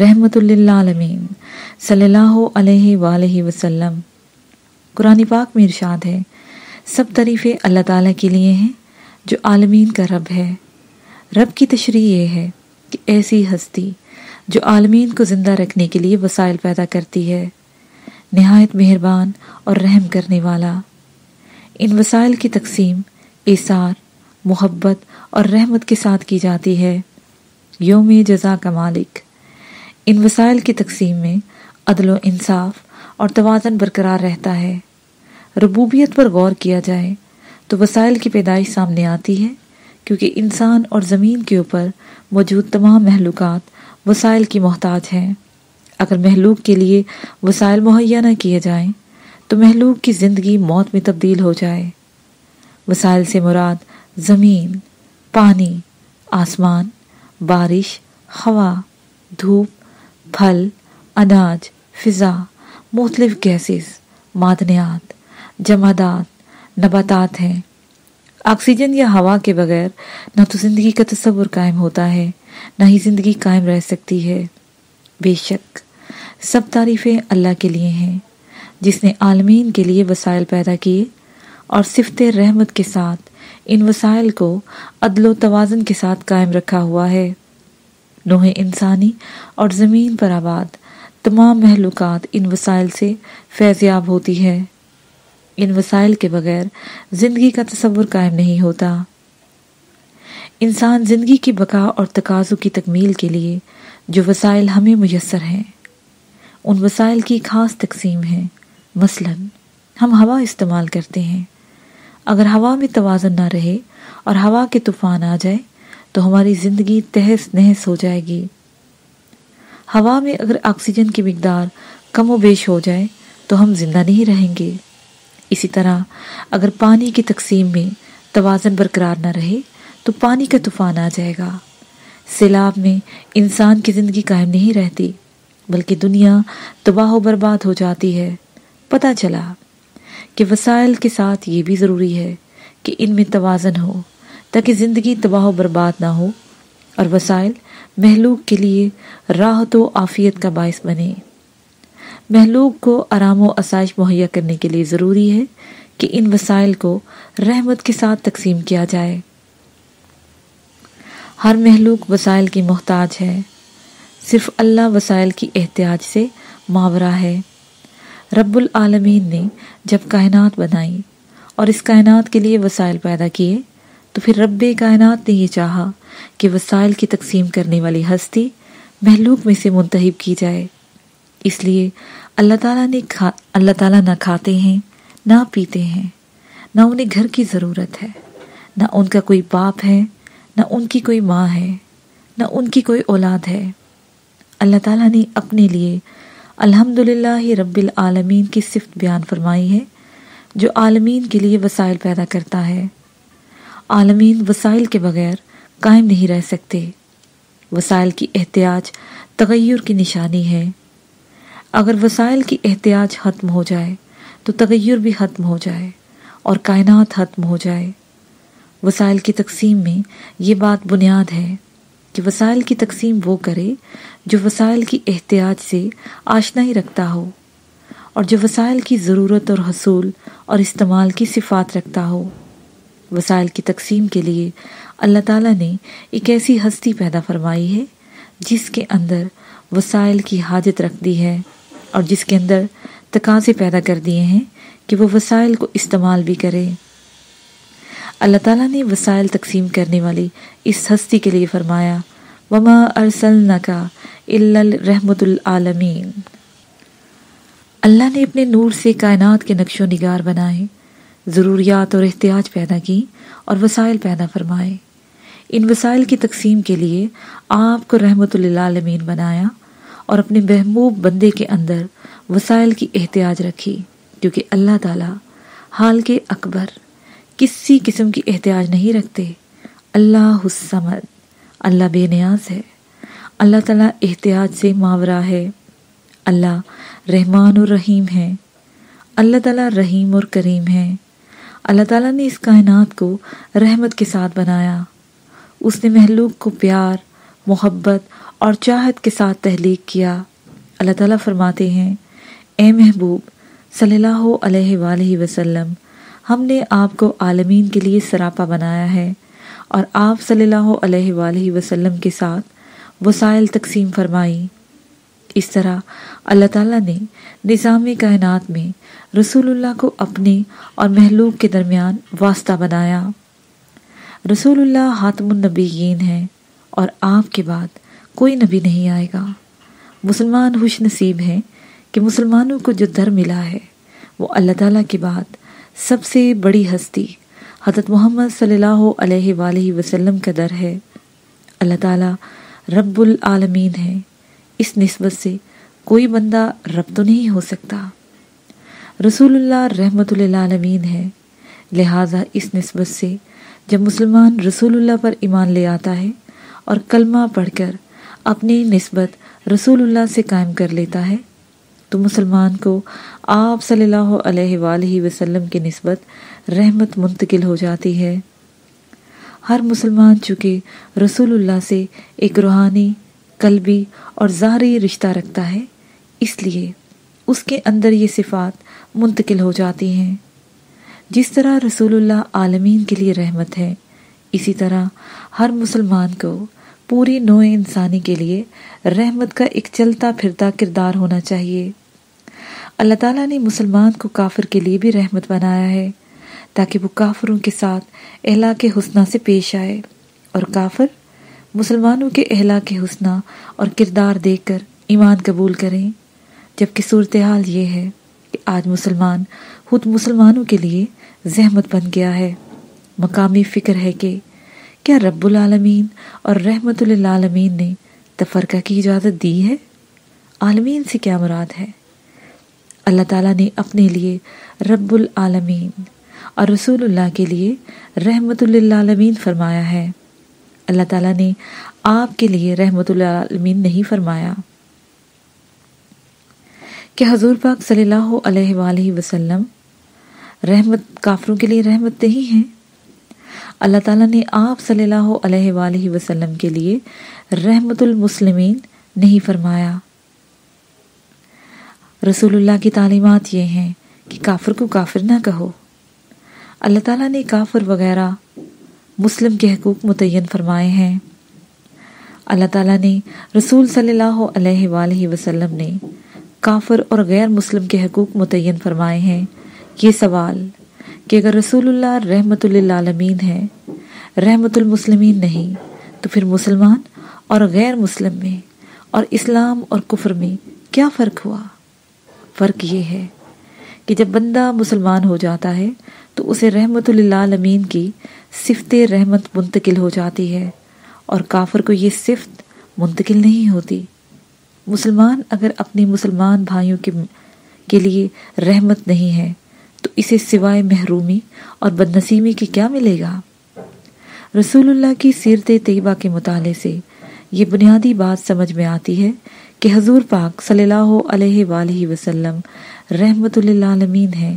رحمت اللہ عالمین صلی اللہ علیہ وآلہ وسلم۔ قرآن پاک میں ارشاد ہے، سب تعریفیں اللہ تعالیٰ کے لیے ہیں جو عالمین کا رب ہے۔ رب کی تشریح یہ ہے کہ ایسی ہستی جو عالمین کو زندہ رکھنے کے لیے وسائل پیدا کرتی ہے، نہایت مہربان اور رحم کرنے والا۔ ان وسائل کی تقسیم اثار محبت اور رحمت کے ساتھ کی جاتی ہے۔ یوم جزا کا مالک۔ ان وسائل کی تقسیم میں عدل و انصاف اور توازن برقرار رہتا ہے۔ ربوبیت پر غور کیا جائے تو وسائل کی پیدائش سامنے آتی ہے، کیونکہ انسان اور زمین کے اوپر موجود تمام محلوقات وسائل کی محتاج ہیں۔ اگر محلوق کے لیے وسائل مہیا نہ کیے جائیں، تو محلوق کی زندگی موت میں تبدیل ہو جائے۔ وسائل سے مراد زمین، پانی، آسمان، بارش، ہوا، دھوپ پھل، اناج، فضا، مختلف گیسز معدنیات، جمادات، نباتات ہیں۔ آکسیجن یا ہوا کے بغیر نہ تو زندگی کا تصور قائم ہوتا ہے، نہ ہی زندگی قائم رہ سکتی ہے۔ بے شک، سب تعریفیں اللہ کے لیے ہیں۔ جس نے عالمین کے لیے وسائل پیدا کیے اور صفت رحمت کے ساتھ ان وسائل کو عدل و توازن کے ساتھ قائم رکھا ہوا ہے۔ نوح انسانی اور زمین پر آباد، تمام محلوقات ان وسائل سے فیضیاب ہوتی ہے ان وسائل کے بغیر زندگی کا تصور قائم نہیں ہوتا۔ انسان زندگی کی بقا اور تقاضوں کی تکمیل کے لیے جو وسائل ہمیں میسر ہیں، ان وسائل کی خاص تقسیم ہے مثلا، ہم ہوا استعمال کرتے ہیں۔ اگر ہوا میں توازن نہ رہے اور ہوا کے طوفان آ جائے تو ہماری زندگی تہس نہس ہو جائے گی۔ ہوا میں اگر آکسیجن کی مقدار کم و بیش ہو جائے تو ہم زندہ نہیں رہیں گے۔ اسی طرح اگر پانی کی تقسیم میں توازن برقرار نہ رہے تو پانی کا طوفان آ جائے گا۔ سیلاب میں انسان کی زندگی قائم نہیں رہتی، بلکہ دنیا تباہ و برباد ہو جاتی ہے۔ پتہ چلا کہ وسائل کے ساتھ یہ بھی ضروری ہے کہ ان میں توازن ہو۔ تاکہ زندگی تباہ و برباد نہ ہو اور وسائل محلوق کے لیے راحت و آفیت کا باعث بنے۔ محلوق کو آرام و آسائش مہیا کرنے کے لیے ضروری ہے کہ ان وسائل کو رحمت کے ساتھ تقسیم کیا جائے۔ ہر محلوق وسائل کی محتاج ہے۔ صرف اللہ وسائل کی احتیاج سے ماورہ ہے۔ رب العالمین نے جب کائنات بنائی اور اس کائنات کے لیے وسائل پیدا کیے تو پھر رب کائنات نے یہ چاہا کہ وسائل کی تقسیم کرنے والی ہستی محلوق میں سے منتحب کی جائے۔ اس لیے اللہ تعالیٰ نے کھا، اللہ تعالیٰ نہ کھاتے ہیں، نہ پیتے ہیں۔ نہ انہیں گھر کی ضرورت ہے۔ نہ ان کا کوئی باپ ہے، نہ ان کی کوئی ماں ہے، نہ ان کی کوئی اولاد ہے۔ اللہ تعالیٰ نے اپنے لیے الحمد للہ رب العالمین کی صفت بیان فرمائی ہے، جو عالمین کے لیے وسائل پیدا کرتا ہے۔ عالمین وسائل کے بغیر قائم نہیں رہ سکتے۔ وسائل کی احتیاج تغیر کی نشانی ہے۔ اگر وسائل کی احتیاج ختم ہو جائے، تو تغیر بھی ختم ہو جائے اور کائنات ختم ہو جائے۔ وسائل کی تقسیم میں یہ بات بنیاد ہے کہ وسائل کی تقسیم وہ کرے جو وسائل کی احتیاج سے آشنا ہی رکھتا ہو اور جو وسائل کی ضرورت اور حصول اور استعمال کی صفات رکھتا ہو۔ وسائل کی تقسیم کے لیے اللہ تعالیٰ نے ایک ایسی ہستی پیدا فرمائی ہے جس کے اندر وسائل کی حاجت رکھ دی ہے اور جس کے اندر تقاضے پیدا کر دیے ہیں کہ وہ وسائل کو استعمال بھی کرے۔ اللہ تعالیٰ نے وسائل تقسیم کرنے والی اس ہستی کے لیے فرمایا، وما ارسلنکا الا رحمت العالمین اللہ نے اپنے نور سے کائنات کے نقش و نگار بنائے۔ ضروریات اور احتیاج پیدا کی اور وسائل پیدا فرمائے۔ ان وسائل کی تقسیم کے لیے آپ کو رحمت للعالمین بنایا اور اپنے محبوب بندے کے اندر وسائل کی احتیاج رکھی، کیونکہ اللہ تعالیٰ حال کے اکبر کسی قسم کی احتیاج نہیں رکھتے۔ اللہ حسمد اللہ بے نیاز ہے۔ اللہ تعالیٰ احتیاج سے ماورہ ہے۔ اللہ رحمان الرحیم ہے۔ اللہ تعالیٰ رحیم اور کریم ہے۔ اللہ تعالیٰ نے اس کائنات کو رحمت کے ساتھ بنایا۔ اس نے محلوق کو پیار، محبت اور چاہت کے ساتھ تحلیق کیا۔ اللہ تعالیٰ فرماتے ہیں، اے محبوب صلی اللہ علیہ وآلہ وسلم، ہم نے آپ کو عالمین کے لیے سراپا بنایا ہے اور آپ صلی اللہ علیہ وآلہ وسلم کے ساتھ وسائل تقسیم فرمائی۔ اس طرح اللہ تعالیٰ نے نظام کائنات میں رسول اللہ کو اپنے اور محلوق کے درمیان واسطہ بنایا۔ رسول اللہ حاتم النبیین ہیں اور آپ کے بعد کوئی نبی نہیں آئے گا۔ مسلمان خوش نصیب ہیں کہ مسلمانوں کو جو در ملا ہے، وہ اللہ تعالیٰ کے بعد سب سے بڑی ہستی حضرت محمد صلی اللہ علیہ وآلہ وسلم کا در ہے۔ اللہ تعالیٰ رب العالمین ہے اس نسبت سے کوئی بندہ رب تو نہیں ہو سکتا۔ رسول اللہ رحمت للعالمین ہے۔ لہٰذا اس نسبت سے جب مسلمان رسول اللہ پر ایمان لے آتا ہے اور کلمہ پڑھ کر اپنی نسبت رسول اللہ سے قائم کر لیتا ہے، تو مسلمان کو آپ صلی اللہ علیہ وآلہ وسلم کی نسبت رحمت منتقل ہو جاتی ہے۔ ہر مسلمان چونکہ رسول اللہ سے ایک روحانی قلبی اور ظاہری رشتہ رکھتا ہے، اس لیے اس کے اندر یہ صفات منتقل ہو جاتی ہیں۔ جس طرح رسول اللہ عالمین کے لیے رحمت ہے، اسی طرح ہر مسلمان کو پوری نوع انسانی کے لیے رحمت کا ایک چلتا پھرتا کردار ہونا چاہیے۔ اللہ تعالیٰ نے مسلمان کو کافر کے لیے بھی رحمت بنایا ہے، تاکہ وہ کافروں کے ساتھ اہلا کے حسنہ سے پیش آئے اور کافر مسلمانوں کے اہلا کے حسنہ اور کردار دیکھ کر ایمان قبول کریں، جبکہ صورتحال یہ ہے کہ آج مسلمان خود مسلمانوں کے لیے زحمت بن گیا ہے۔ مقامی فکر ہے کہ کیا رب العالمین اور رحمت للعالمین نے تفرقہ کی اجازت دی ہے؟ عالمین سے کیا مراد ہے؟ اللہ تعالیٰ نے اپنے لیے رب العالمین اور رسول اللہ کے لیے رحمت للعالمین فرمایا ہے۔ اللہ تعالیٰ نے آپ کے لیے رحمت العالمین نہیں فرمایا کہ حضور پاک صلی اللہ علیہ وآلہ وسلم رحمت، کافروں کے لیے رحمت نہیں ہے اللہ تعالیٰ نے آپ صلی اللہ علیہ وآلہ وسلم کے لیے رحمت المسلمین نہیں فرمایا۔ رسول اللہ کی تعلیمات یہ ہیں کہ کافر کو کافر نہ کہو۔ اللہ تعالیٰ نے کافر وغیرہ مسلم کے حقوق متعین فرمائے ہیں۔ اللہ تعالیٰ نے رسول صلی اللہ علیہ وآلہ وسلم نے کافر اور غیر مسلم کے حقوق متعین فرمائے ہیں۔ یہ سوال کہ اگر رسول اللہ رحمت للعالمین ہے رحمت المسلمین نہیں، تو پھر مسلمان اور غیر مسلم میں اور اسلام اور کفر میں کیا فرق ہوا؟ فرق یہ ہے کہ جب بندہ مسلمان ہو جاتا ہے، تو اسے رحمت للعالمین کی صفت رحمت منتقل ہو جاتی ہے اور کافر کو یہ صفت منتقل نہیں ہوتی۔ مسلمان اگر اپنی مسلمان بھائیوں کے کے لیے رحمت نہیں ہے، تو اسے سوائے محرومی اور بدنسیمی کی کیا ملے گا؟ رسول اللہ کی سیرت طیبہ کے مطالعے سے یہ بنیادی بات سمجھ میں آتی ہے کہ حضور پاک صلی اللہ علیہ وآلہ وسلم رحمت للعالمین ہے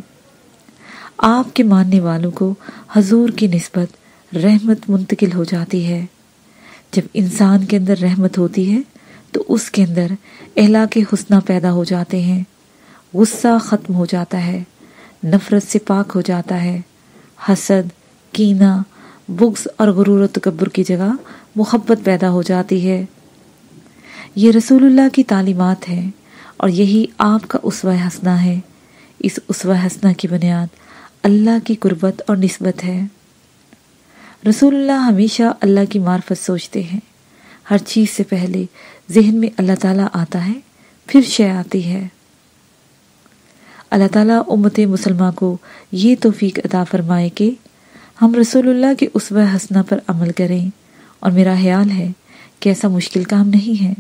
آپ کے ماننے والوں کو حضور کی نسبت رحمت منتقل ہو جاتی ہے۔ جب انسان کے اندر رحمت ہوتی ہے، تو اس کے اندر اہلا کے حسنہ پیدا ہو جاتے ہیں۔ غصہ ختم ہو جاتا ہے، نفرت سے پاک ہو جاتا ہے۔ حسد، کینہ، بغض اور غرور و تکبر کی جگہ محبت پیدا ہو جاتی ہے۔ یہ رسول اللہ کی تعلیمات ہیں اور یہی آپ کا اسوہ حسنہ ہے۔ اس اسوہ حسنہ کی بنیاد اللہ کی قربت اور نسبت ہے۔ رسول اللہ ہمیشہ اللہ کی معرفت سوچتے ہیں۔ ہر چیز سے پہلے ذہن میں اللہ تعالیٰ آتا ہے، پھر شے آتی ہے۔ اللہ تعالیٰ امت مسلمہ کو یہ توفیق عطا فرمائے کہ ہم رسول اللہ کے اسوہ حسنہ پر عمل کریں۔ اور میرا خیال ہے کہ ایسا مشکل کام نہیں ہے۔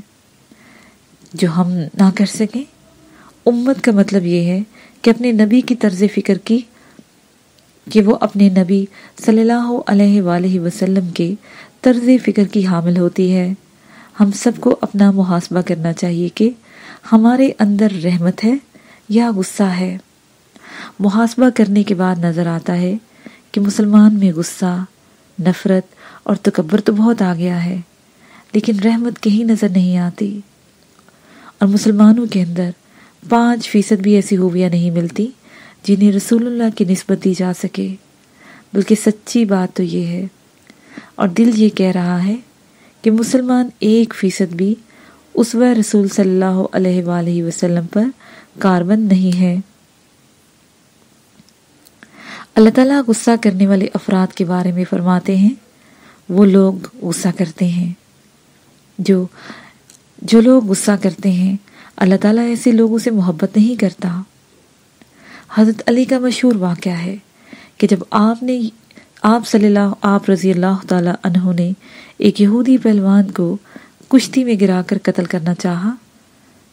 جو ہم نہ کر سکیں۔ امت کا مطلب یہ ہے کہ اپنے نبی کی طرز فکر کی کہ وہ اپنے نبی صلی اللہ علیہ وآلہ وسلم کے طرز فکر کی حامل ہوتی ہے۔ ہم سب کو اپنا محاسبہ کرنا چاہیے کہ ہمارے اندر رحمت ہے یا غصہ ہے۔ محاسبہ کرنے کے بعد نظر آتا ہے کہ مسلمان میں غصہ، نفرت اور تکبر تو بہت آ گیا ہے، لیکن رحمت کہیں نظر نہیں آتی۔ اور مسلمانوں کے اندر پانچ فیصد بھی ایسی خوبیاں نہیں ملتی۔ جنہیں رسول اللہ کی نسبت دی جا سکے، بلکہ سچی بات تو یہ ہے۔ اور دل یہ کہہ رہا ہے کہ مسلمان ایک فیصد بھی اس رسول صلی اللہ علیہ وآلہ وسلم پر کاربن نہیں ہے۔ اللہ تعالیٰ غصہ کرنے والے افراد کے بارے میں فرماتے ہیں، وہ لوگ غصہ کرتے ہیں۔ جو جو لوگ غصہ کرتے ہیں، اللہ تعالیٰ ایسے لوگوں سے محبت نہیں کرتا۔ حضرت علی کا مشہور واقعہ ہے کہ جب آپ نے آپ صلی اللہ آپ رضی اللہ تعالیٰ عنہ نے ایک یہودی پہلوان کو کشتی میں گرا کر قتل کرنا چاہا،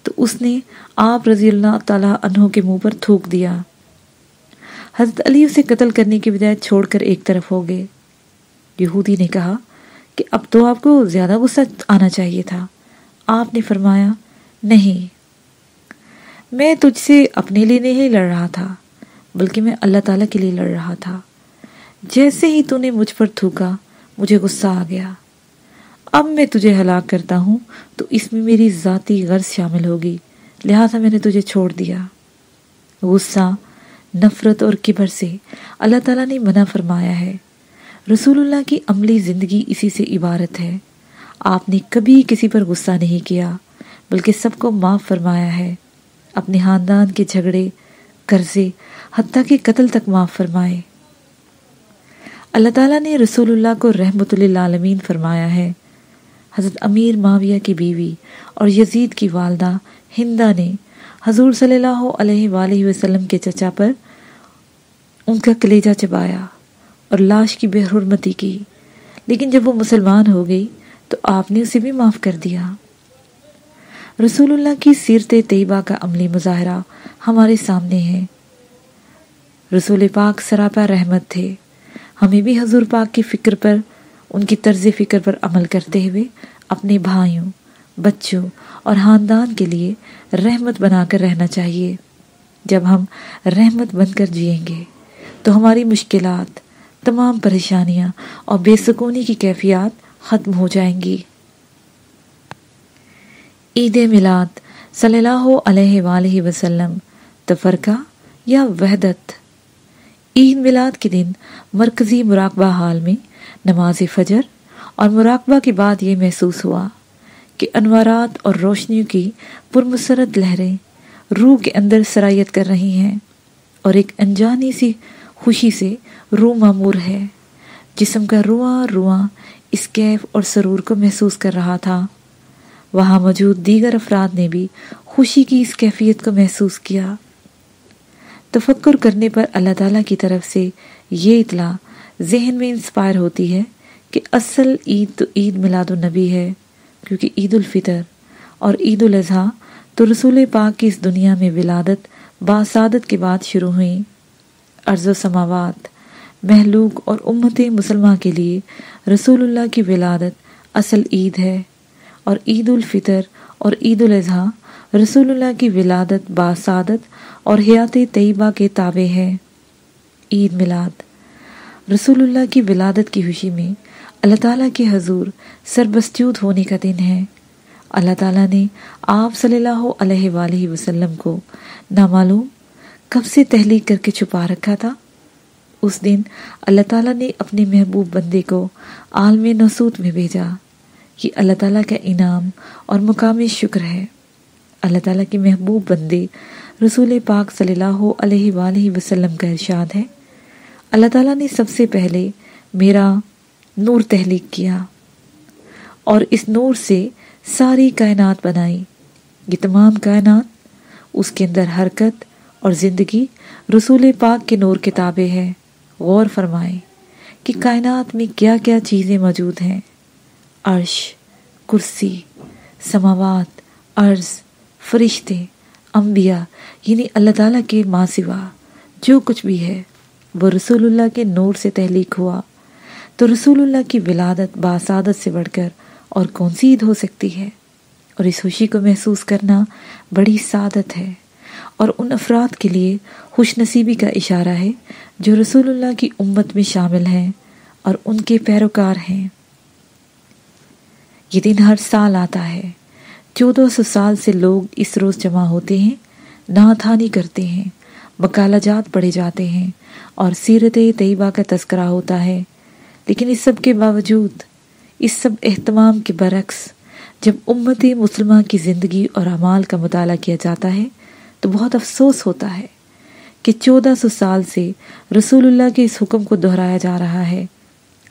تو اس نے آپ رضی اللہ تعالیٰ عنہ کے منہ پر تھوک دیا۔ حضرت علی اسے قتل کرنے کی بجائے چھوڑ کر ایک طرف ہو گئے۔ یہودی نے کہا کہ اب تو آپ کو زیادہ غصہ آنا چاہیے تھا۔ آپ نے فرمایا، نہیں میں تجھ سے اپنے لیے نہیں لڑ رہا تھا، بلکہ میں اللہ تعالیٰ کے لیے لڑ رہا تھا۔ جیسے ہی تو نے مجھ پر تھوکا، مجھے غصہ آ گیا۔ اب میں تجھے ہلاک کرتا ہوں، تو اس میں میری ذاتی غرض شامل ہوگی۔ لہٰذا میں نے تجھے چھوڑ دیا۔ غصہ، نفرت اور کبر سے اللہ تعالیٰ نے منع فرمایا ہے۔ رسول اللہ کی عملی زندگی اسی سے عبارت ہے۔ آپ نے کبھی کسی پر غصہ نہیں کیا، بلکہ سب کو معاف فرمایا ہے۔ اپنے خاندان کے جھگڑے قرضے حتیٰ کہ قتل تک معاف فرمائے۔ اللہ تعالیٰ نے رسول اللہ کو رحمت للعالمین فرمایا ہے۔ حضرت امیر معاویہ کی بیوی اور یزید کی والدہ ہندہ نے حضور صلی اللہ علیہ وآلہ وسلم کے چچا پر ان کا کلیجہ چبایا اور لاش کی بے حرمتی کی۔ لیکن جب وہ مسلمان ہو گئی تو آپ نے اسے بھی معاف کر دیا۔ رسول اللہ کی سیرت طیبہ کا عملی مظاہرہ ہمارے سامنے ہے۔ رسول پاک سراپا رحمت تھے۔ ہمیں بھی حضور پاک کی فکر پر، ان کی طرز فکر پر عمل کرتے ہوئے اپنے بھائیوں، بچوں اور خاندان کے لیے رحمت بنا کر رہنا چاہیے۔ جب ہم رحمت بن کر جئیں گے، تو ہماری مشکلات، تمام پریشانیاں اور بے سکونی کی کیفیات ختم ہو جائیں گی۔ عید میلاد صلی اللہ علیہ وآلہ وسلم، تفرقہ یا وحدت؟ عید میلاد کے دن مرکزی مراقبہ حال میں نماز فجر اور مراقبہ کے بعد یہ محسوس ہوا کہ انوارات اور روشنیوں کی پرمسرت لہریں روح کے اندر سرایت کر رہی ہیں اور ایک انجانی سی خوشی سے روح معمور ہے۔ جسم کا رواں رواں اس کیف اور سرور کو محسوس کر رہا تھا۔ وہاں موجود دیگر افراد نے بھی خوشی کی اس کیفیت کو محسوس کیا۔ تفکر کرنے پر اللہ تعالیٰ کی طرف سے یہ اطلاع ذہن میں انسپائر ہوتی ہے کہ اصل عید تو عید میلاد النبی ہے، کیونکہ عید الفطر اور عید الاضحیٰ تو رسول پاک کی اس دنیا میں ولادت باسعادت کے بعد شروع ہوئیں۔ عرض و سماوات محلوق اور امت مسلمہ کے لیے رسول اللہ کی ولادت اصل عید ہے۔ اور عید الفطر اور عید الاضحیٰ رسول اللہ کی ولادت باسعادت اور حیات طیبہ کے تابع ہے۔ عید میلاد۔ رسول اللہ کی ولادت کی خوشی میں اللہ تعالیٰ کے حضور سربستیود ہونے کا دن ہے۔ اللہ تعالیٰ نے آپ صلی اللہ علیہ وآلہ وسلم کو نامعلوم کب سے تحلیق کر کے چھپا رکھا تھا؟ اس دن اللہ تعالیٰ نے اپنے محبوب بندے کو عالم نسوت میں بھیجا۔ یہ اللہ تعالیٰ کا انعام اور مقام شکر ہے۔ اللہ تعالیٰ کے محبوب بندے رسول پاک صلی اللہ علیہ وآلہ وسلم کا ارشاد ہے۔ اللہ تعالیٰ نے سب سے پہلے میرا نور تحلیق کیا اور اس نور سے ساری کائنات بنائی۔ یہ تمام کائنات، اس کے اندر حرکت اور زندگی رسول پاک کے نور کتابیں ہیں غور فرمائیں کہ کائنات میں کیا کیا چیزیں موجود ہیں۔ عرش، کرسی، سماوات، عرض، فرشتے، انبیاء یعنی اللہ تعالیٰ کے ماں سوا جو کچھ بھی ہے، وہ رسول اللہ کے نور سے تحلیق ہوا۔ تو رسول اللہ کی ولادت باسعادت سے بڑھ کر اور کون سی عید ہو سکتی ہے؟ اور اس خوشی کو محسوس کرنا بڑی سعادت ہے۔ اور ان افراد کے لیے خوش نصیبی کا اشارہ ہے جو رسول اللہ کی امت میں شامل ہیں اور ان کے پیروکار ہیں۔ یہ دن ہر سال آتا ہے۔ چودہ سو سال سے لوگ اس روز جمع ہوتے ہیں ناتھانی کرتے ہیں مکالہ جات پڑھے جاتے ہیں اور سیرت طیبہ کا تذکرہ ہوتا ہے۔ لیکن اس سب کے باوجود، اس سب اہتمام کے برعکس جب امت مسلمہ کی زندگی اور اعمال کا مطالعہ کیا جاتا ہے، تو بہت افسوس ہوتا ہے کہ چودہ سو سال سے رسول اللہ کے اس حکم کو دہرایا جا رہا ہے۔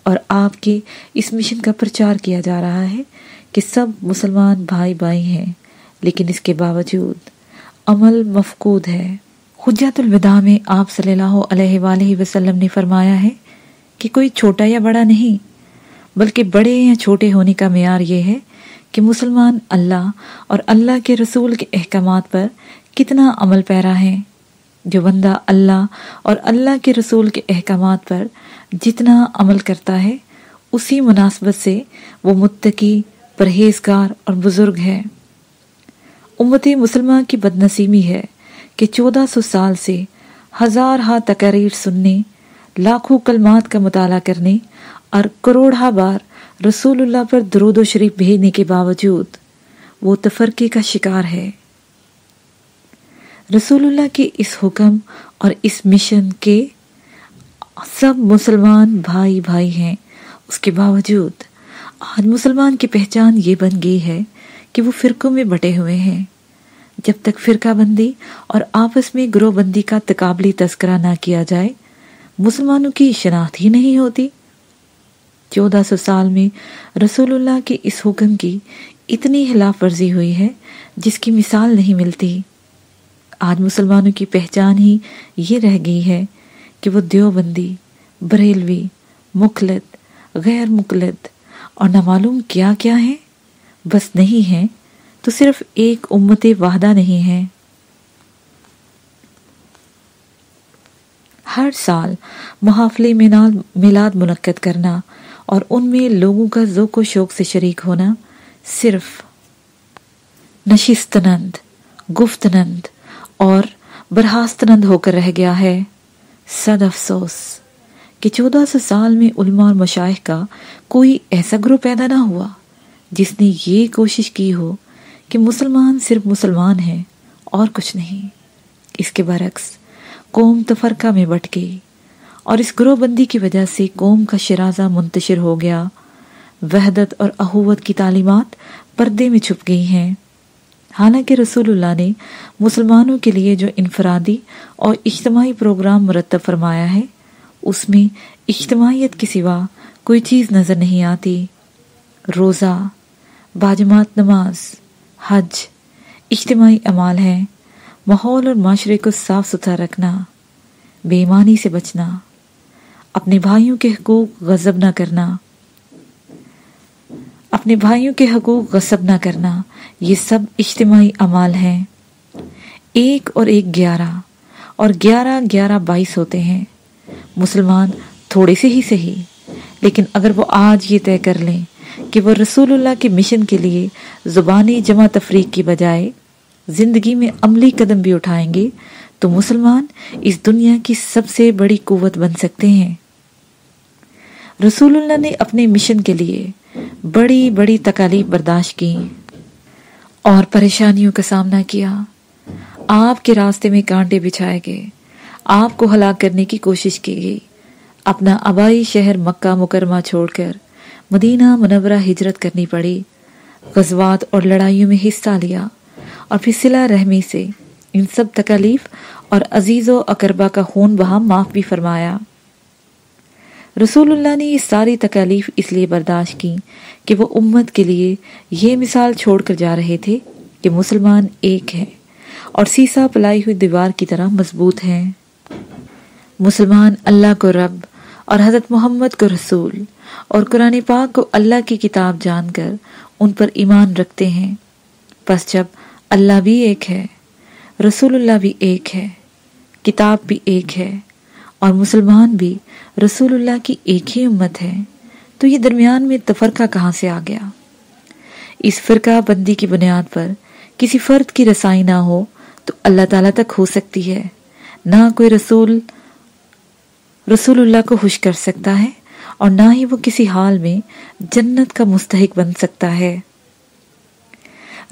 اور آپ کے اس مشن کا پرچار کیا جا رہا ہے کہ سب مسلمان بھائی بھائی ہیں، لیکن اس کے باوجود عمل مفقود ہے۔ حجت الوداع میں آپ صلی اللہ علیہ وآلہ وسلم نے فرمایا ہے کہ کوئی چھوٹا یا بڑا نہیں، بلکہ بڑے یا چھوٹے ہونے کا معیار یہ ہے کہ مسلمان اللہ اور اللہ کے رسول کے احکامات پر کتنا عمل پیرا ہے۔ جو بندہ اللہ اور اللہ کے رسول کے احکامات پر جتنا عمل کرتا ہے، اسی مناسبت سے وہ متقی، پرہیزگار اور بزرگ ہے۔ امت مسلمہ کی بدنسیمی ہے کہ چودہ سو سال سے ہزار ہا تقریر سننے، لاکھوں کلمات کا مطالعہ کرنے اور کروڑہ بار رسول اللہ پر درود و شریف بھیجنے کے باوجود وہ تفرقے کا شکار ہے۔ رسول اللہ کے اس حکم اور اس مشن کے سب مسلمان بھائی بھائی ہیں۔ اس کے باوجود، آج مسلمان کی پہچان یہ بن گئی ہے کہ وہ فرقوں میں بٹے ہوئے ہیں۔ جب تک فرقہ بندی اور آپس میں گروہ بندی کا تقابلی تذکرہ نہ کیا جائے، مسلمانوں کی شناخت ہی نہیں ہوتی۔ چودہ سو سال میں رسول اللہ کے اس حکم کی اتنی خلاف ورزی ہوئی ہے جس کی مثال نہیں ملتی۔ آج مسلمانوں کی پہچان ہی یہ رہ گئی ہے کہ وہ دیوبندی، بریلوی مخلط غیر مخلط اور نہ معلوم کیا کیا ہے بس نہیں ہے تو صرف ایک امت واحدہ نہیں ہے۔ ہر سال محافل میلاد منعقد کرنا اور ان میں لوگوں کا ذوق و شوق سے شریک ہونا صرف نشستنند، گفتنند اور برہاستنند ہو کر رہ گیا ہے۔ صد افسوس کہ چودہ سو سال میں علماء اور مشاہد کا کوئی ایسا گروہ پیدا نہ ہوا جس نے یہ کوشش کی ہو کہ مسلمان صرف مسلمان ہیں اور کچھ نہیں۔ اس کے برعکس، قوم تفرقہ میں بٹ گئی اور اس گروہ بندی کی وجہ سے قوم کا شرازہ منتشر ہو گیا۔ وحدت اور احوت کی تعلیمات پردے میں چھپ گئی ہیں۔ حالانکہ رسول اللہ نے مسلمانوں کے لیے جو انفرادی اور اجتماعی پروگرام مرتب فرمایا ہے، اس میں اجتماعیت کے سوا کوئی چیز نظر نہیں آتی۔ روزہ باجمات نماز، حج اجتماعی عمال ہے ماحول اور معاشرے کو صاف ستھرا رکھنا، بے ایمانی سے بچنا، اپنے بھائیوں کے حقوق غضب نہ کرنا۔ اپنے بھائیوں کے حقوق غصب نہ کرنا، یہ سب اجتماعی عمال ہیں۔ ایک اور ایک گیارہ، اور گیارہ گیارہ بائیس ہوتے ہیں۔ مسلمان تھوڑے سے ہی صحیح، لیکن اگر وہ آج یہ طے کر لیں کہ وہ رسول اللہ کے مشن کے لیے زبانی جمع تفریق کی بجائے زندگی میں عملی قدم بھی اٹھائیں گے، تو مسلمان اس دنیا کی سب سے بڑی قوت بن سکتے ہیں۔ رسول اللہ نے اپنے مشن کے لیے بڑی بڑی تکالیف برداشت کی اور پریشانیوں کا سامنا کیا۔ آپ کے راستے میں کانٹے بچھائے گئے۔ آپ کو ہلاک کرنے کی کوشش کی گئی۔ اپنا آبائی شہر مکہ مکرمہ چھوڑ کر مدینہ منورہ ہجرت کرنی پڑی۔ غزوات اور لڑائیوں میں حصہ لیا۔ اور پھر صلح رحمی سے ان سب تکالیف اور عزیز و اکربا کا خون بہا معاف بھی فرمایا۔ رسول اللہ نے یہ ساری تکالیف اس لیے برداشت کی کہ وہ امت کے لیے یہ مثال چھوڑ کر جا رہے تھے کہ مسلمان ایک ہے اور سیسا پلائی ہوئی دیوار کی طرح مضبوط ہیں۔ مسلمان اللہ کو رب اور حضرت محمد کو رسول اور قرآن پاک کو اللہ کی کتاب جان کر ان پر ایمان رکھتے ہیں۔ پس جب اللہ بھی ایک ہے، رسول اللہ بھی ایک ہے، کتاب بھی ایک ہے اور مسلمان بھی رسول اللہ کی ایک ہی امت ہے، تو یہ درمیان میں تفرقہ کہاں سے آ گیا؟ اس فرقہ بندی کی بنیاد پر کسی فرد کی رسائی نہ ہو تو اللہ تعالیٰ تک ہو سکتی ہے۔ نہ کوئی رسول رسول اللہ کو خوش کر سکتا ہے اور نہ ہی وہ کسی حال میں جنت کا مستحق بن سکتا ہے۔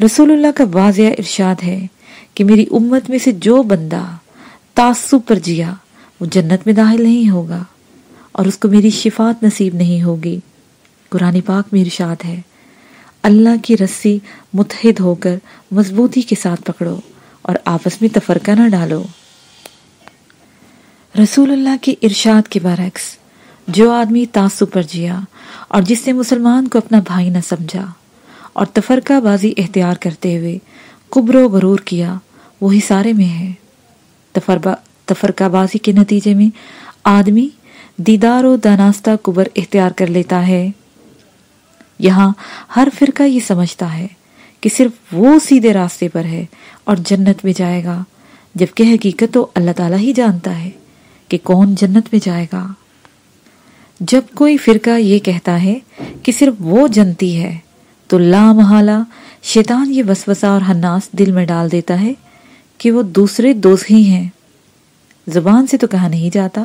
رسول اللہ کا واضح ارشاد ہے کہ میری امت میں سے جو بندہ تعصب پر جیا وہ جنت میں داخل نہیں ہوگا اور اس کو میری شفات نصیب نہیں ہوگی۔ قرآن پاک میں ارشاد ہے، اللہ کی رسی متحد ہو کر مضبوطی کے ساتھ پکڑو اور آپس میں تفرقہ نہ ڈالو۔ رسول اللہ کے ارشاد کے برعکس، جو آدمی تعصب پر جیا اور جس نے مسلمان کو اپنا بھائی نہ سمجھا اور تفرقہ بازی اختیار کرتے ہوئے قبر و غرور کیا، وہی سارے میں ہے۔ تفرقہ بازی کے نتیجے میں آدمی دیدار و داناستہ قبر اختیار کر لیتا ہے۔ یہاں ہر فرقہ یہ سمجھتا ہے کہ صرف وہ سیدھے راستے پر ہے اور جنت میں جائے گا، جبکہ حقیقت تو اللہ تعالیٰ ہی جانتا ہے کہ کون جنت میں جائے گا۔ جب کوئی فرقہ یہ کہتا ہے کہ صرف وہ جنتی ہے، تو لا محالہ شیطان یہ وسوسہ اور حناس دل میں ڈال دیتا ہے کہ وہ دوسرے دوست ہی ہیں۔ زبان سے تو کہا نہیں جاتا،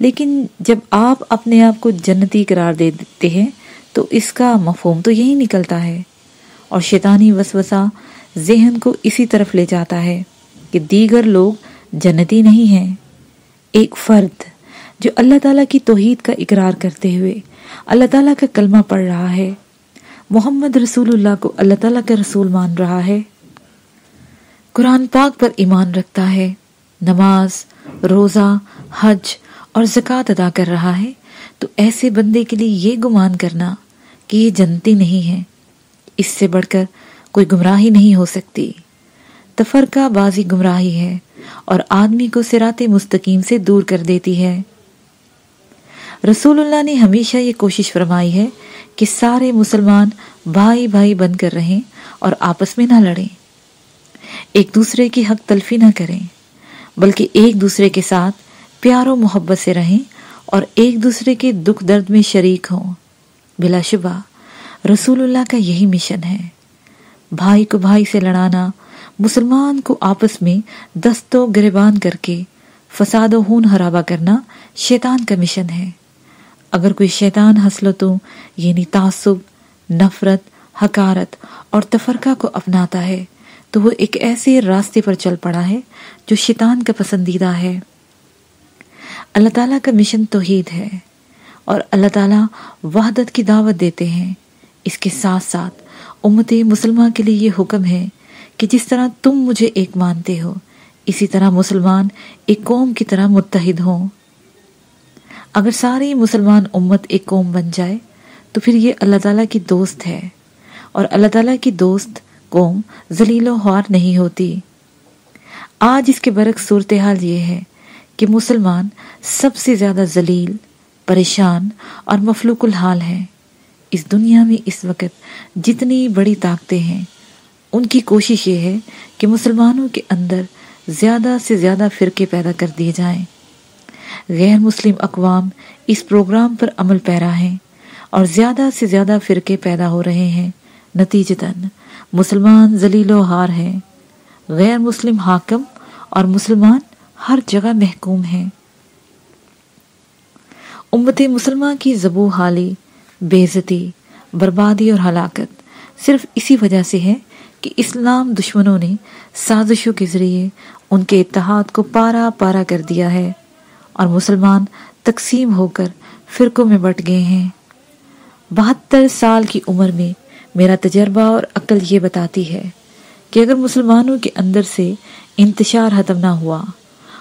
لیکن جب آپ اپنے آپ کو جنتی قرار دے دیتے ہیں، تو اس کا مفہوم تو یہی نکلتا ہے۔ اور شیطانی وسوسہ ذہن کو اسی طرف لے جاتا ہے کہ دیگر لوگ جنتی نہیں ہیں۔ ایک فرد جو اللہ تعالیٰ کی توحید کا اقرار کرتے ہوئے اللہ تعالیٰ کا کلمہ پڑھ رہا ہے، محمد رسول اللہ کو اللہ تعالیٰ کا رسول مان رہا ہے۔ قرآن پاک پر ایمان رکھتا ہے۔ نماز، روزہ، حج اور زکوٰۃ ادا کر رہا ہے، تو ایسے بندے کے لیے یہ گمان کرنا کہ یہ جنتی نہیں ہے۔ اس سے بڑھ کر کوئی گمراہی نہیں ہو سکتی۔ تفرقہ بازی گمراہی ہے اور آدمی کو سرات مستقیم سے دور کر دیتی ہے۔ رسول اللہ نے ہمیشہ یہ کوشش فرمائی ہے کہ سارے مسلمان بھائی بھائی بن کر رہیں اور آپس میں نہ لڑیں۔ ایک دوسرے کی حق تلفی نہ کریں۔ بلکہ ایک دوسرے کے ساتھ پیار و محبت سے رہیں اور ایک دوسرے کے دکھ درد میں شریک ہوں۔ بلا شبہ، رسول اللہ کا یہی مشن ہے۔ بھائی کو بھائی سے لڑانا، مسلمان کو آپس میں دست و گریبان کر کے فساد و ہون حرابہ کرنا شیطان کا مشن ہے۔ اگر کوئی شیطان حسلتوں یعنی تعصب، نفرت، حکارت اور تفرقہ کو اپناتا ہے تو وہ ایک ایسے راستے پر چل پڑا ہے جو شیطان کا پسندیدہ ہے۔ اللہ تعالیٰ کا مشن توحید ہے اور اللہ تعالیٰ وحدت کی دعوت دیتے ہیں۔ اس کے ساتھ ساتھ امت مسلمہ کے لیے یہ حکم ہے کہ جس طرح تم مجھے ایک مانتے ہو، اسی طرح مسلمان ایک قوم کی طرح متحد ہوں۔ اگر ساری مسلمان امت ایک قوم بن جائے، تو پھر یہ اللہ تعالیٰ کی دوست ہے۔ اور اللہ تعالیٰ کی دوست قوم ذلیل و خوار نہیں ہوتی۔ آج اس کے برعکس صورتحال یہ ہے کہ مسلمان سب سے زیادہ ذلیل، پریشان اور مفلوق الحال ہیں۔ اس دنیا میں اس وقت جتنی بڑی طاقتیں ہیں، ان کی کوشش یہ ہے کہ مسلمانوں کے اندر زیادہ سے زیادہ فرقے پیدا کر دیے جائیں۔ غیر مسلم اقوام اس پروگرام پر عمل پیرا ہیں اور زیادہ سے زیادہ فرقے پیدا ہو رہے ہیں۔ نتیجتاً مسلمان ذلیل و ہار ہیں۔ غیر مسلم حاکم اور مسلمان ہر جگہ محکوم ہیں۔ امت مسلمہ کی زبو حالی بےزتی بربادی اور ہلاکت صرف اسی وجہ سے ہے کہ اسلام دشمنوں نے سازشوں کے ذریعے ان کے اتحاد کو پارا پارا کر دیا ہے اور مسلمان تقسیم ہو کر فرقوں میں بٹ گئے ہیں۔ بہتر سال کی عمر میں میرا تجربہ اور عقل یہ بتاتی ہے کہ اگر مسلمانوں کے اندر سے انتشار ختم نہ ہوا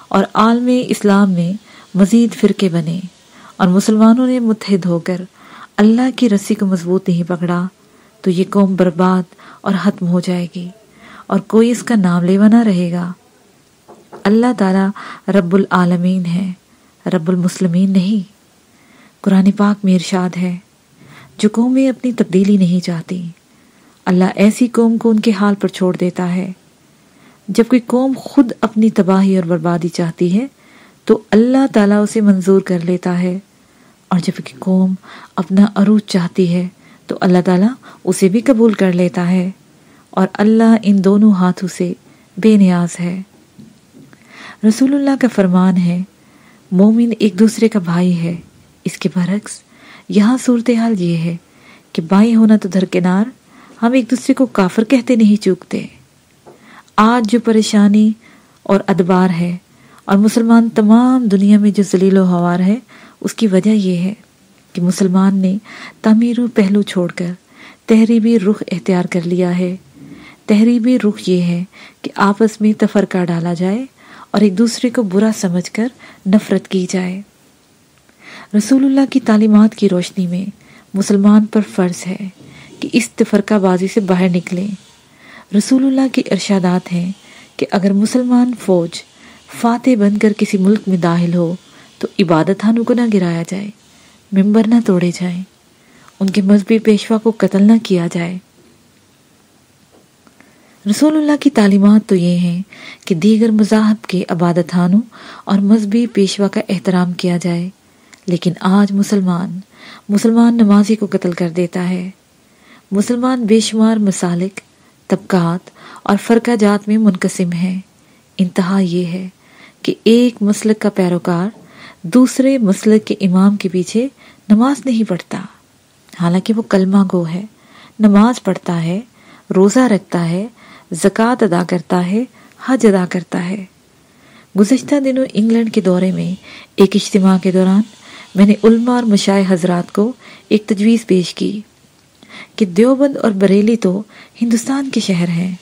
اور عالم اسلام میں مزید فرقے بنے اور مسلمانوں نے متحد ہو کر اللہ کی رسی کو مضبوط نہیں پکڑا، تو یہ قوم برباد اور ختم ہو جائے گی اور کوئی اس کا نام لیوا نہ رہے گا۔ اللہ تعالیٰ رب العالمین ہے، رب المسلمین نہیں۔ قرآن پاک میں ارشاد ہے جو قومیں اپنی تبدیلی نہیں چاہتی۔ اللہ ایسی قوم کو ان کے حال پر چھوڑ دیتا ہے۔ جب کوئی قوم خود اپنی تباہی اور بربادی چاہتی ہے، تو اللہ تعالیٰ اسے منظور کر لیتا ہے۔ اور جب کوئی قوم اپنا عروج چاہتی ہے، تو اللہ تعالیٰ اسے بھی قبول کر لیتا ہے۔ اور اللہ ان دونوں ہاتھوں سے بے نیاز ہے۔ رسول اللہ کا فرمان ہے، مومن ایک دوسرے کا بھائی ہے۔ اس کے برعکس یہاں صورتحال یہ ہے کہ بائیں ہونا تو درکنار ہم ایک دوسرے کو کافر کہتے نہیں چوکتے۔ آج جو پریشانی اور ادبار ہے اور مسلمان تمام دنیا میں جو ذلیل و ہوار ہے، اس کی وجہ یہ ہے کہ مسلمان نے تعمیر و پہلو چھوڑ کر تحریبی رخ اختیار کر لیا ہے۔ تحریبی رخ یہ ہے کہ آپس میں تفرقہ ڈالا جائے اور ایک دوسرے کو برا سمجھ کر نفرت کی جائے۔ رسول اللہ کی تعلیمات کی روشنی میں مسلمان پر فرض ہے کہ اس تفرقہ بازی سے باہر نکلیں رسول اللہ کی ارشادات ہیں کہ اگر مسلمان فوج فاتح بن کر کسی ملک میں داخل ہو تو عبادت ہانو کو نہ گرایا جائے، ممبر نہ توڑے جائیں۔ ان کے مذہبی پیشوا کو قتل نہ کیا جائے۔ رسول اللہ کی تعلیمات تو یہ ہیں کہ دیگر مذاہب کے عبادت ہانوں اور مذہبی پیشوا کا احترام کیا جائے۔ لیکن آج مسلمان مسلمان نمازی کو قتل کر دیتا ہے۔ مسلمان بے شمار مسالک، طبقات اور فرقہ جات میں منقسم ہیں۔ انتہا یہ ہے کہ ایک مسلک کا پیروکار دوسرے مسلک کے امام کے پیچھے نماز نہیں پڑھتا۔ حالانکہ وہ کلمہ گو ہے، نماز پڑھتا ہے، روزہ رکھتا ہے، زکوٰۃ ادا کرتا ہے، حج ادا کرتا ہے۔ گزشتہ دنوں انگلینڈ کے دورے میں ایک اجتماع کے دوران میں نے علماء اور مشاہ حضرات کو ایک تجویز پیش کی کہ دیوبند اور بریلی تو ہندوستان کے شہر ہیں۔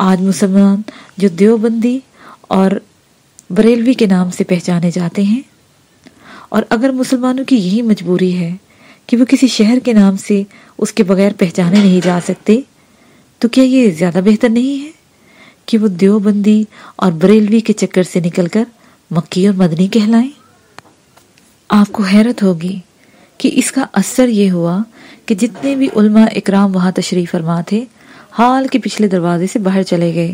آج مسلمان جو دیوبندی اور بریلوی کے نام سے پہچانے جاتے ہیں، اور اگر مسلمانوں کی یہی مجبوری ہے کہ وہ کسی شہر کے نام سے اس کے بغیر پہچانے نہیں جا سکتے، تو کیا یہ زیادہ بہتر نہیں ہے کہ وہ دیوبندی اور بریلوی کے چکر سے نکل کر مکی اور مدنی کہلائیں؟ آپ کو حیرت ہوگی کہ اس کا اثر یہ ہوا کہ جتنے بھی علماء اکرام وہاں تشریف فرما تھے، حال کے پچھلے دروازے سے باہر چلے گئے۔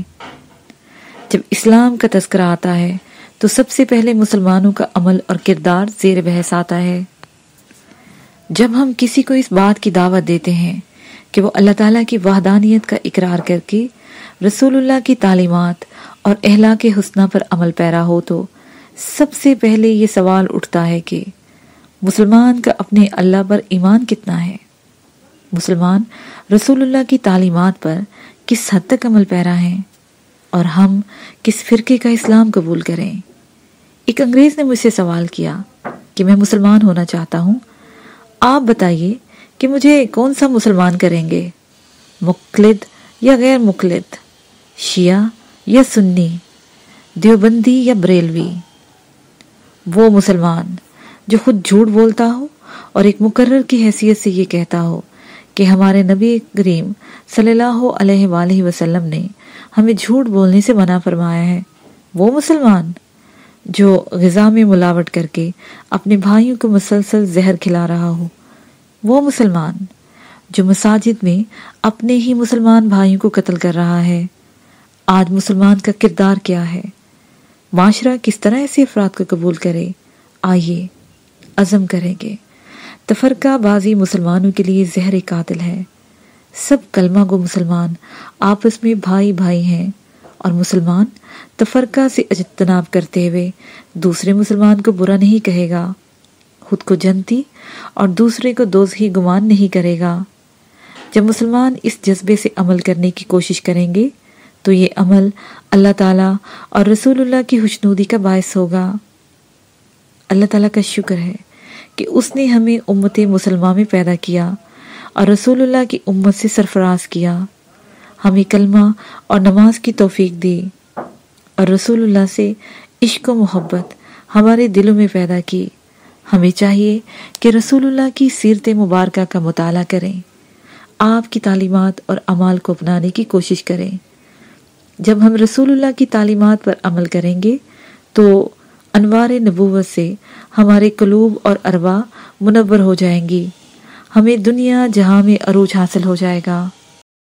جب اسلام کا تذکرہ آتا ہے، تو سب سے پہلے مسلمانوں کا عمل اور کردار زیر بحث آتا ہے۔ جب ہم کسی کو اس بات کی دعوت دیتے ہیں کہ وہ اللہ تعالیٰ کی وحدانیت کا اقرار کر کے رسول اللہ کی تعلیمات اور اہلا کے حسنہ پر عمل پیرا ہو تو سب سے پہلے یہ سوال اٹھتا ہے کہ مسلمان کا اپنے اللہ پر ایمان کتنا ہے؟ مسلمان رسول اللہ کی تعلیمات پر کس حد تک عمل پیرا ہیں؟ اور ہم کس فرقے کا اسلام قبول کریں؟ ایک انگریز نے مجھ سے سوال کیا کہ میں مسلمان ہونا چاہتا ہوں۔ آپ بتائیے کہ مجھے کون سا مسلمان کریں گے؟ مقلد یا غیر مقلد؟ شیعہ یا سنی؟ دیوبندی یا بریلوی؟ وہ مسلمان جو خود جھوٹ بولتا ہو اور ایک مقرر کی حیثیت سے یہ کہتا ہو کہ ہمارے نبی کریم صلی اللہ علیہ وآلہ وسلم نے ہمیں جھوٹ بولنے سے منع فرمایا ہے۔ وہ مسلمان جو غذا میں ملاوٹ کر کے اپنے بھائیوں کو مسلسل زہر کھلا رہا ہو، وہ مسلمان جو مساجد میں اپنے ہی مسلمان بھائیوں کو قتل کر رہا ہے۔ آج مسلمان کا کردار کیا ہے؟ معاشرہ کس طرح ایسے افراد کو قبول کرے؟ آئیے، عزم کریں گے۔ تفرقہ بازی مسلمانوں کے لیے زہر قاتل ہے۔ سب کلمہ گو مسلمان آپس میں بھائی بھائی ہیں اور مسلمان تفرقہ سے اجتناب کرتے ہوئے دوسرے مسلمان کو برا نہیں کہے گا۔ خود کو جنتی اور دوسرے کو دوز ہی گمان نہیں کرے گا۔ جب مسلمان اس جذبے سے عمل کرنے کی کوشش کریں گے تو یہ عمل اللہ تعالیٰ اور رسول اللہ کی خوشنودی کا باعث ہوگا۔ اللہ تعالیٰ کا شکر ہے کہ اس نے ہمیں امت مسلمان میں پیدا کیا اور رسول اللہ کی امت سے سرفراز کیا۔ ہمیں کلمہ اور نماز کی توفیق دی اور رسول اللہ سے عشق و محبت ہمارے دلوں میں پیدا کی۔ ہمیں چاہیے کہ رسول اللہ کی سیرت مبارکہ کا مطالعہ کریں۔ آپ کی تعلیمات اور عمال کو اپنانے کی کوشش کریں۔ جب ہم رسول اللہ کی تعلیمات پر عمل کریں گے، تو انوار نبوت سے ہمارے قلوب اور اروا منور ہو جائیں گی ہمیں دنیا جہاں میں عروج حاصل ہو جائے گا۔